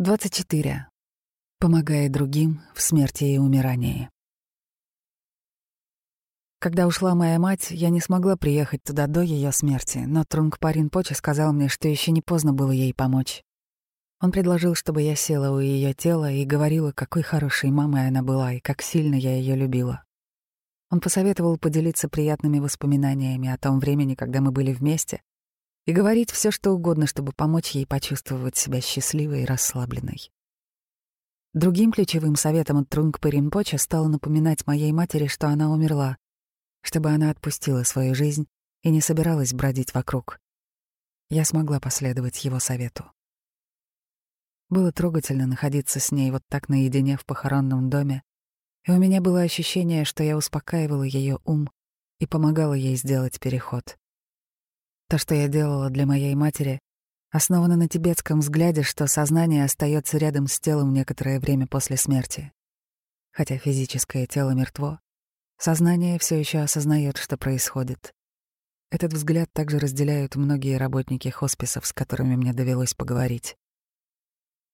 24. Помогая другим в смерти и умирании. Когда ушла моя мать, я не смогла приехать туда до ее смерти, но Трунг Парин Почи сказал мне, что еще не поздно было ей помочь. Он предложил, чтобы я села у ее тела и говорила, какой хорошей мамой она была и как сильно я ее любила. Он посоветовал поделиться приятными воспоминаниями о том времени, когда мы были вместе, и говорить все, что угодно, чтобы помочь ей почувствовать себя счастливой и расслабленной. Другим ключевым советом от Трунгпа Ринпоча стало напоминать моей матери, что она умерла, чтобы она отпустила свою жизнь и не собиралась бродить вокруг. Я смогла последовать его совету. Было трогательно находиться с ней вот так наедине в похоронном доме, и у меня было ощущение, что я успокаивала ее ум и помогала ей сделать переход. То, что я делала для моей матери, основано на тибетском взгляде, что сознание остается рядом с телом некоторое время после смерти. Хотя физическое тело мертво, сознание все еще осознает, что происходит. Этот взгляд также разделяют многие работники хосписов, с которыми мне довелось поговорить.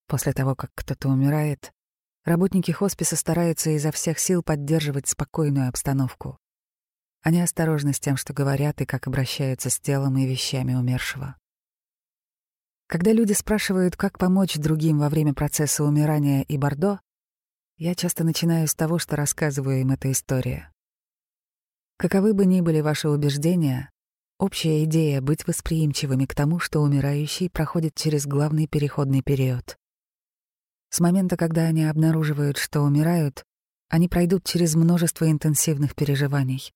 После того, как кто-то умирает, работники хосписа стараются изо всех сил поддерживать спокойную обстановку. Они осторожны с тем, что говорят и как обращаются с телом и вещами умершего. Когда люди спрашивают, как помочь другим во время процесса умирания и бордо, я часто начинаю с того, что рассказываю им эту историю. Каковы бы ни были ваши убеждения, общая идея — быть восприимчивыми к тому, что умирающий проходит через главный переходный период. С момента, когда они обнаруживают, что умирают, они пройдут через множество интенсивных переживаний.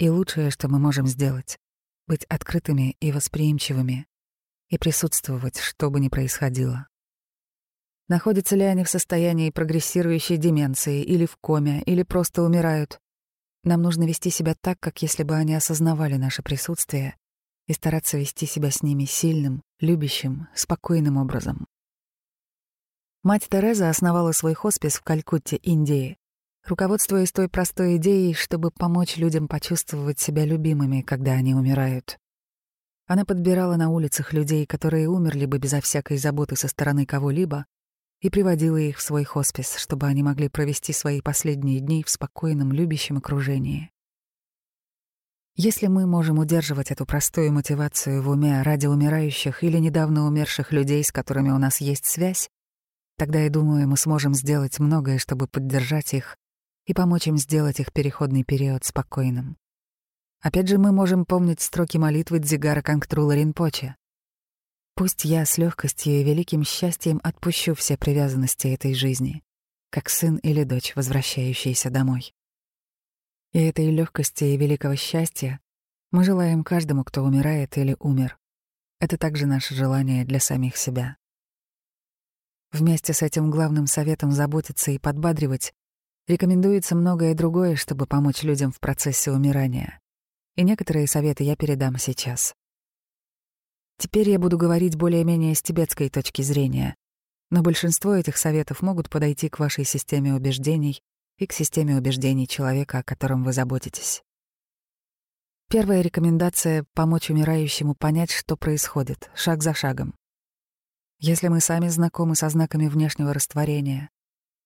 И лучшее, что мы можем сделать — быть открытыми и восприимчивыми и присутствовать, что бы ни происходило. Находятся ли они в состоянии прогрессирующей деменции или в коме, или просто умирают, нам нужно вести себя так, как если бы они осознавали наше присутствие и стараться вести себя с ними сильным, любящим, спокойным образом. Мать Тереза основала свой хоспис в Калькутте, Индии, руководствуясь той простой идеей, чтобы помочь людям почувствовать себя любимыми, когда они умирают. Она подбирала на улицах людей, которые умерли бы безо всякой заботы со стороны кого-либо, и приводила их в свой хоспис, чтобы они могли провести свои последние дни в спокойном, любящем окружении. Если мы можем удерживать эту простую мотивацию в уме ради умирающих или недавно умерших людей, с которыми у нас есть связь, тогда, я думаю, мы сможем сделать многое, чтобы поддержать их и помочь им сделать их переходный период спокойным. Опять же, мы можем помнить строки молитвы Дзигара Кангтрула Ринпоче. «Пусть я с легкостью и великим счастьем отпущу все привязанности этой жизни, как сын или дочь, возвращающиеся домой». И этой легкости и великого счастья мы желаем каждому, кто умирает или умер. Это также наше желание для самих себя. Вместе с этим главным советом заботиться и подбадривать Рекомендуется многое другое, чтобы помочь людям в процессе умирания. И некоторые советы я передам сейчас. Теперь я буду говорить более-менее с тибетской точки зрения, но большинство этих советов могут подойти к вашей системе убеждений и к системе убеждений человека, о котором вы заботитесь. Первая рекомендация — помочь умирающему понять, что происходит, шаг за шагом. Если мы сами знакомы со знаками внешнего растворения,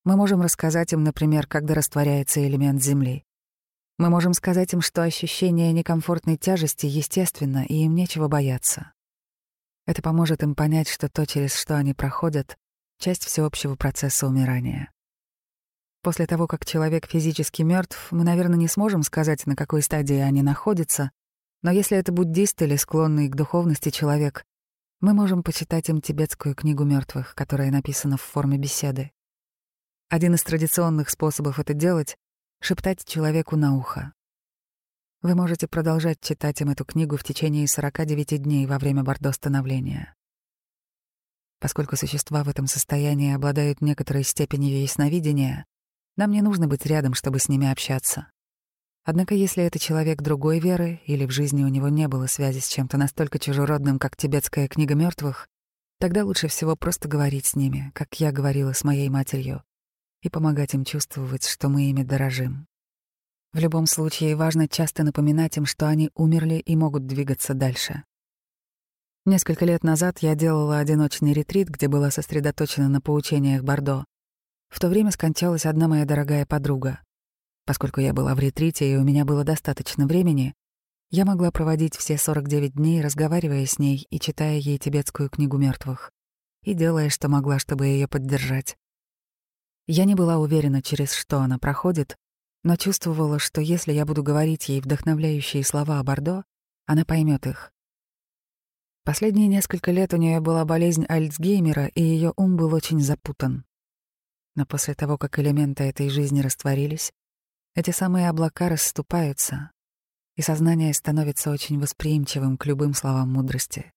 мы можем рассказать им, например, когда растворяется элемент Земли. Мы можем сказать им, что ощущение некомфортной тяжести естественно, и им нечего бояться. Это поможет им понять, что то, через что они проходят, — часть всеобщего процесса умирания. После того, как человек физически мертв, мы, наверное, не сможем сказать, на какой стадии они находятся, но если это буддист или склонный к духовности человек, мы можем почитать им тибетскую книгу мертвых, которая написана в форме беседы. Один из традиционных способов это делать — шептать человеку на ухо. Вы можете продолжать читать им эту книгу в течение 49 дней во время бордо-становления. Поскольку существа в этом состоянии обладают некоторой степенью ясновидения, нам не нужно быть рядом, чтобы с ними общаться. Однако если это человек другой веры или в жизни у него не было связи с чем-то настолько чужеродным, как тибетская книга мертвых, тогда лучше всего просто говорить с ними, как я говорила с моей матерью, и помогать им чувствовать, что мы ими дорожим. В любом случае важно часто напоминать им, что они умерли и могут двигаться дальше. Несколько лет назад я делала одиночный ретрит, где была сосредоточена на поучениях Бордо. В то время скончалась одна моя дорогая подруга. Поскольку я была в ретрите и у меня было достаточно времени, я могла проводить все 49 дней, разговаривая с ней и читая ей тибетскую книгу мертвых, и делая, что могла, чтобы ее поддержать. Я не была уверена, через что она проходит, но чувствовала, что если я буду говорить ей вдохновляющие слова о Бордо, она поймет их. Последние несколько лет у нее была болезнь Альцгеймера, и ее ум был очень запутан. Но после того, как элементы этой жизни растворились, эти самые облака расступаются, и сознание становится очень восприимчивым к любым словам мудрости.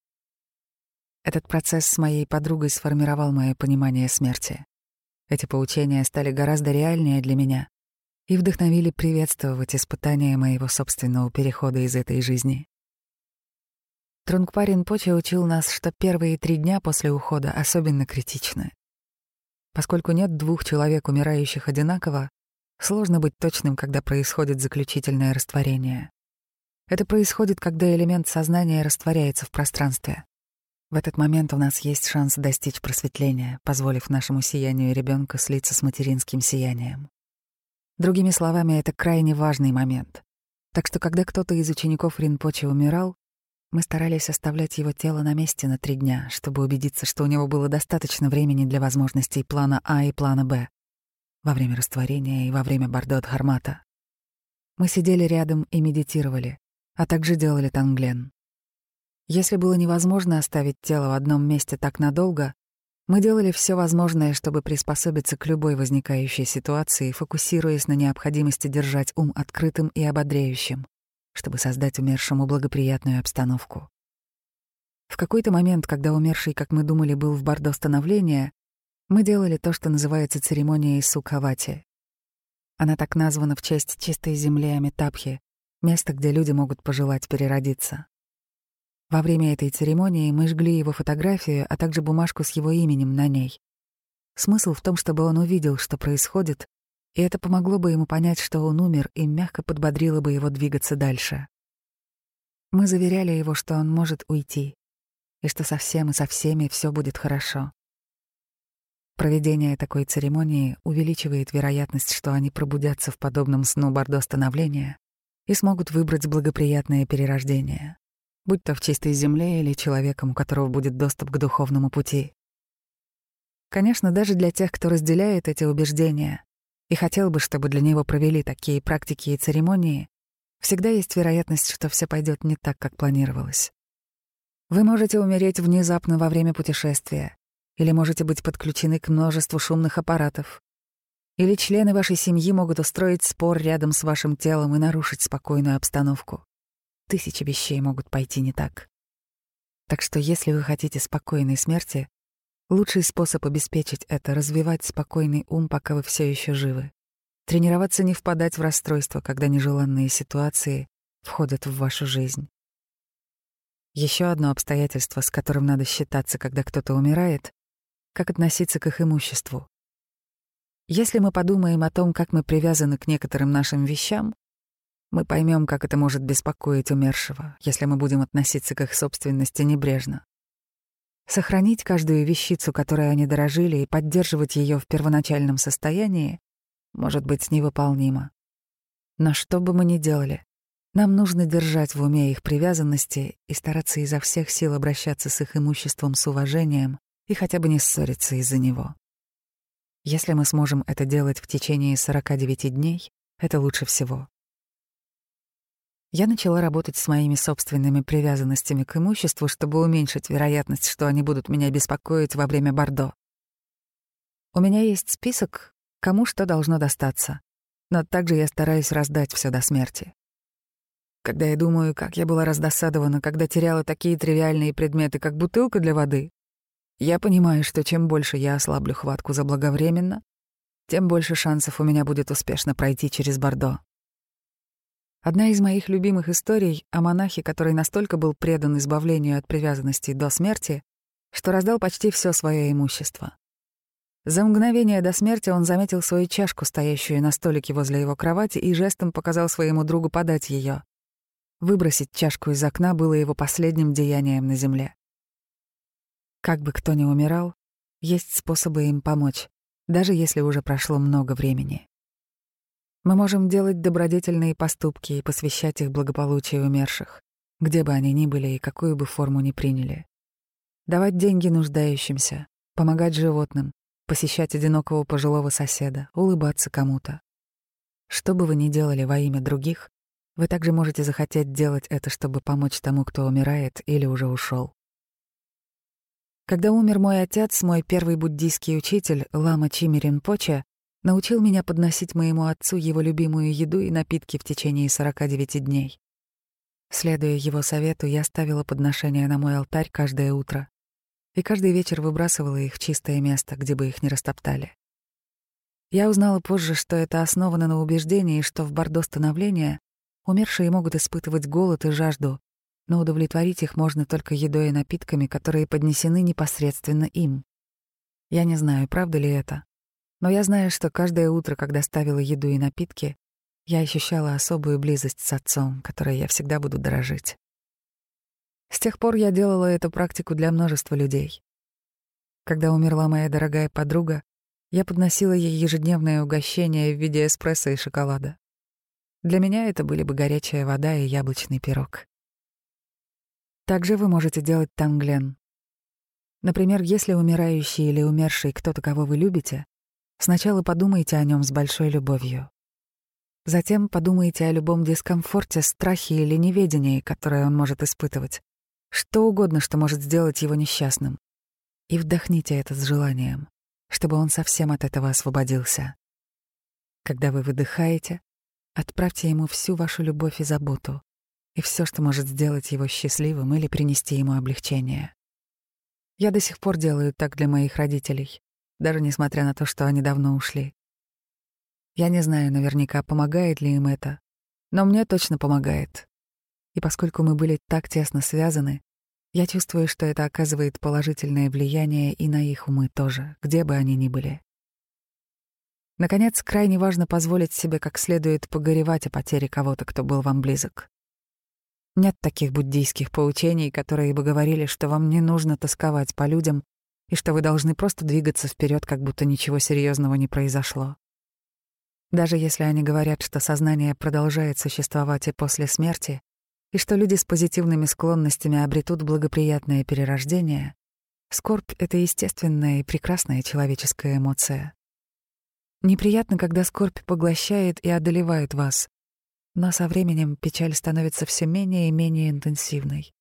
Этот процесс с моей подругой сформировал мое понимание смерти. Эти поучения стали гораздо реальнее для меня и вдохновили приветствовать испытания моего собственного перехода из этой жизни. Трунгпарин Поча учил нас, что первые три дня после ухода особенно критичны. Поскольку нет двух человек, умирающих одинаково, сложно быть точным, когда происходит заключительное растворение. Это происходит, когда элемент сознания растворяется в пространстве. В этот момент у нас есть шанс достичь просветления, позволив нашему сиянию ребенка слиться с материнским сиянием. Другими словами, это крайне важный момент. Так что, когда кто-то из учеников Ринпоче умирал, мы старались оставлять его тело на месте на три дня, чтобы убедиться, что у него было достаточно времени для возможностей плана А и плана Б во время растворения и во время Бардот Хармата. Мы сидели рядом и медитировали, а также делали танглен. Если было невозможно оставить тело в одном месте так надолго, мы делали все возможное, чтобы приспособиться к любой возникающей ситуации, фокусируясь на необходимости держать ум открытым и ободряющим чтобы создать умершему благоприятную обстановку. В какой-то момент, когда умерший, как мы думали, был в бордо становления, мы делали то, что называется церемонией Сукхавати. Она так названа в честь чистой земли Амитабхи, места, где люди могут пожелать переродиться. Во время этой церемонии мы жгли его фотографию, а также бумажку с его именем на ней. Смысл в том, чтобы он увидел, что происходит, и это помогло бы ему понять, что он умер, и мягко подбодрило бы его двигаться дальше. Мы заверяли его, что он может уйти, и что со всем и со всеми все будет хорошо. Проведение такой церемонии увеличивает вероятность, что они пробудятся в подобном сну бордо становления и смогут выбрать благоприятное перерождение, будь то в чистой земле или человеком, у которого будет доступ к духовному пути. Конечно, даже для тех, кто разделяет эти убеждения, и хотел бы, чтобы для него провели такие практики и церемонии, всегда есть вероятность, что все пойдет не так, как планировалось. Вы можете умереть внезапно во время путешествия, или можете быть подключены к множеству шумных аппаратов, или члены вашей семьи могут устроить спор рядом с вашим телом и нарушить спокойную обстановку. Тысячи вещей могут пойти не так. Так что если вы хотите спокойной смерти, Лучший способ обеспечить это — развивать спокойный ум, пока вы все еще живы. Тренироваться не впадать в расстройство, когда нежеланные ситуации входят в вашу жизнь. Еще одно обстоятельство, с которым надо считаться, когда кто-то умирает, как относиться к их имуществу. Если мы подумаем о том, как мы привязаны к некоторым нашим вещам, мы поймем, как это может беспокоить умершего, если мы будем относиться к их собственности небрежно. Сохранить каждую вещицу, которой они дорожили, и поддерживать ее в первоначальном состоянии может быть невыполнимо. Но что бы мы ни делали, нам нужно держать в уме их привязанности и стараться изо всех сил обращаться с их имуществом с уважением и хотя бы не ссориться из-за него. Если мы сможем это делать в течение 49 дней, это лучше всего. Я начала работать с моими собственными привязанностями к имуществу, чтобы уменьшить вероятность, что они будут меня беспокоить во время бордо. У меня есть список, кому что должно достаться, но также я стараюсь раздать все до смерти. Когда я думаю, как я была раздосадована, когда теряла такие тривиальные предметы, как бутылка для воды, я понимаю, что чем больше я ослаблю хватку заблаговременно, тем больше шансов у меня будет успешно пройти через Бордо. Одна из моих любимых историй о монахе, который настолько был предан избавлению от привязанностей до смерти, что раздал почти все свое имущество. За мгновение до смерти он заметил свою чашку, стоящую на столике возле его кровати, и жестом показал своему другу подать ее. Выбросить чашку из окна было его последним деянием на земле. Как бы кто ни умирал, есть способы им помочь, даже если уже прошло много времени. Мы можем делать добродетельные поступки и посвящать их благополучию умерших, где бы они ни были и какую бы форму ни приняли. Давать деньги нуждающимся, помогать животным, посещать одинокого пожилого соседа, улыбаться кому-то. Что бы вы ни делали во имя других, вы также можете захотеть делать это, чтобы помочь тому, кто умирает или уже ушел. Когда умер мой отец, мой первый буддийский учитель, лама Чимирин Поча, научил меня подносить моему отцу его любимую еду и напитки в течение 49 дней. Следуя его совету, я ставила подношения на мой алтарь каждое утро и каждый вечер выбрасывала их в чистое место, где бы их не растоптали. Я узнала позже, что это основано на убеждении, что в бордо становления умершие могут испытывать голод и жажду, но удовлетворить их можно только едой и напитками, которые поднесены непосредственно им. Я не знаю, правда ли это, но я знаю, что каждое утро, когда ставила еду и напитки, я ощущала особую близость с отцом, которой я всегда буду дорожить. С тех пор я делала эту практику для множества людей. Когда умерла моя дорогая подруга, я подносила ей ежедневное угощение в виде эспрессо и шоколада. Для меня это были бы горячая вода и яблочный пирог. Также вы можете делать танглен. Например, если умирающий или умерший кто-то, кого вы любите, сначала подумайте о нем с большой любовью. Затем подумайте о любом дискомфорте, страхе или неведении, которое он может испытывать. Что угодно, что может сделать его несчастным. И вдохните это с желанием, чтобы он совсем от этого освободился. Когда вы выдыхаете, отправьте ему всю вашу любовь и заботу и все, что может сделать его счастливым или принести ему облегчение. Я до сих пор делаю так для моих родителей, даже несмотря на то, что они давно ушли. Я не знаю наверняка, помогает ли им это, но мне точно помогает. И поскольку мы были так тесно связаны, я чувствую, что это оказывает положительное влияние и на их умы тоже, где бы они ни были. Наконец, крайне важно позволить себе как следует погоревать о потере кого-то, кто был вам близок. Нет таких буддийских поучений, которые бы говорили, что вам не нужно тосковать по людям и что вы должны просто двигаться вперед, как будто ничего серьезного не произошло. Даже если они говорят, что сознание продолжает существовать и после смерти, и что люди с позитивными склонностями обретут благоприятное перерождение, скорбь — это естественная и прекрасная человеческая эмоция. Неприятно, когда скорбь поглощает и одолевает вас, но со временем печаль становится все менее и менее интенсивной.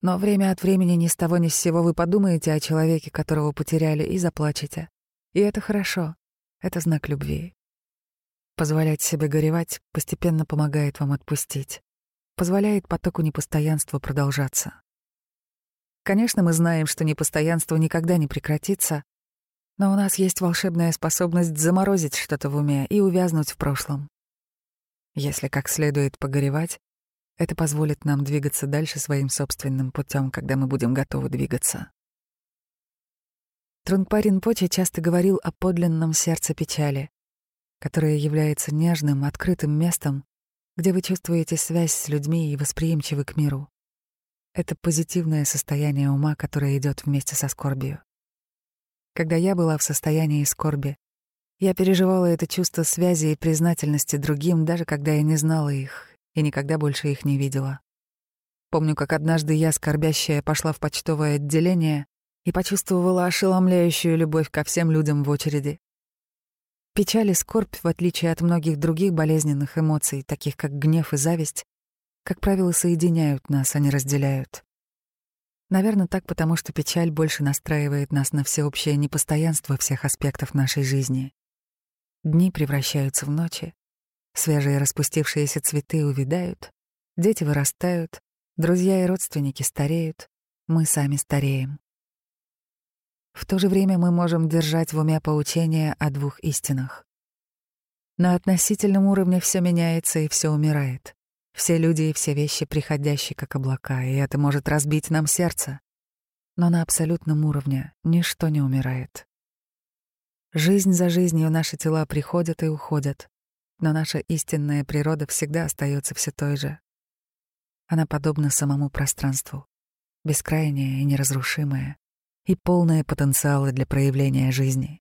Но время от времени ни с того ни с сего вы подумаете о человеке, которого потеряли, и заплачете. И это хорошо. Это знак любви. Позволять себе горевать постепенно помогает вам отпустить. Позволяет потоку непостоянства продолжаться. Конечно, мы знаем, что непостоянство никогда не прекратится, но у нас есть волшебная способность заморозить что-то в уме и увязнуть в прошлом. Если как следует погоревать, это позволит нам двигаться дальше своим собственным путем, когда мы будем готовы двигаться. Трунгпа Ринпоче часто говорил о подлинном сердце печали, которое является нежным, открытым местом, где вы чувствуете связь с людьми и восприимчивы к миру. Это позитивное состояние ума, которое идет вместе со скорбью. Когда я была в состоянии скорби, я переживала это чувство связи и признательности другим, даже когда я не знала их и никогда больше их не видела. Помню, как однажды я, скорбящая, пошла в почтовое отделение и почувствовала ошеломляющую любовь ко всем людям в очереди. Печаль и скорбь, в отличие от многих других болезненных эмоций, таких как гнев и зависть, как правило, соединяют нас, а не разделяют. Наверное, так потому, что печаль больше настраивает нас на всеобщее непостоянство всех аспектов нашей жизни. Дни превращаются в ночи, свежие распустившиеся цветы увядают, дети вырастают, друзья и родственники стареют, мы сами стареем. В то же время мы можем держать в уме поучение о двух истинах. На относительном уровне все меняется и все умирает. Все люди и все вещи приходящие как облака, и это может разбить нам сердце. Но на абсолютном уровне ничто не умирает. Жизнь за жизнью наши тела приходят и уходят, но наша истинная природа всегда остается все той же. Она подобна самому пространству, бескрайняя и неразрушимая, и полное потенциала для проявления жизни.